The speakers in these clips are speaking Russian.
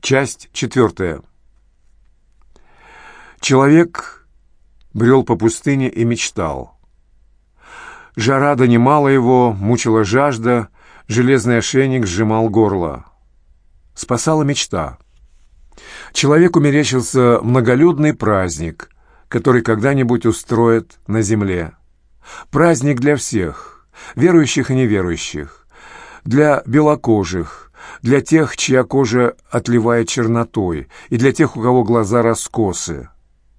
Часть четвертая. Человек брел по пустыне и мечтал. Жара донимала его, мучила жажда, железный ошейник сжимал горло. Спасала мечта. Человеку мерещился многолюдный праздник, который когда-нибудь устроят на земле. Праздник для всех, верующих и неверующих, для белокожих, для тех, чья кожа отливает чернотой, и для тех, у кого глаза раскосы.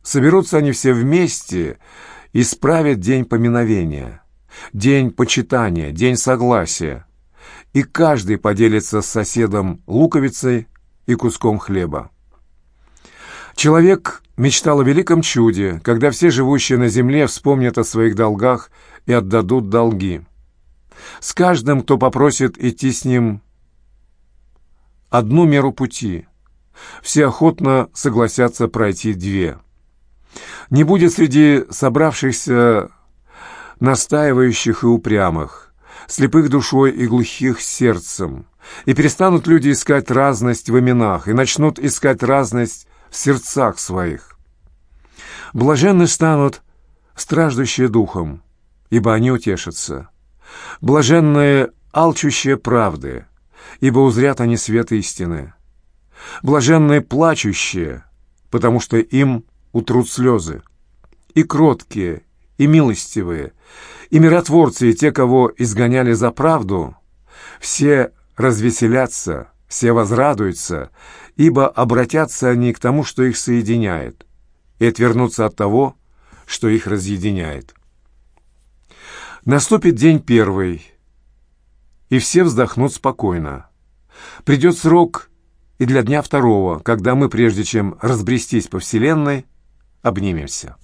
Соберутся они все вместе и справят день поминовения, день почитания, день согласия, и каждый поделится с соседом луковицей и куском хлеба. Человек мечтал о великом чуде, когда все живущие на земле вспомнят о своих долгах и отдадут долги. С каждым, кто попросит идти с ним одну меру пути, все охотно согласятся пройти две. Не будет среди собравшихся настаивающих и упрямых, слепых душой и глухих сердцем, и перестанут люди искать разность в именах, и начнут искать разность в сердцах своих. Блаженны станут страждущие духом, ибо они утешатся. Блаженные алчущие правды, ибо узрят они свет истины. Блаженные плачущие, потому что им утрут слезы. И кроткие, и милостивые, и миротворцы, и те, кого изгоняли за правду, все развеселятся, все возрадуются, ибо обратятся они к тому, что их соединяет, и отвернутся от того, что их разъединяет. Наступит день первый, и все вздохнут спокойно. Придет срок и для дня второго, когда мы, прежде чем разбрестись по Вселенной, обнимемся.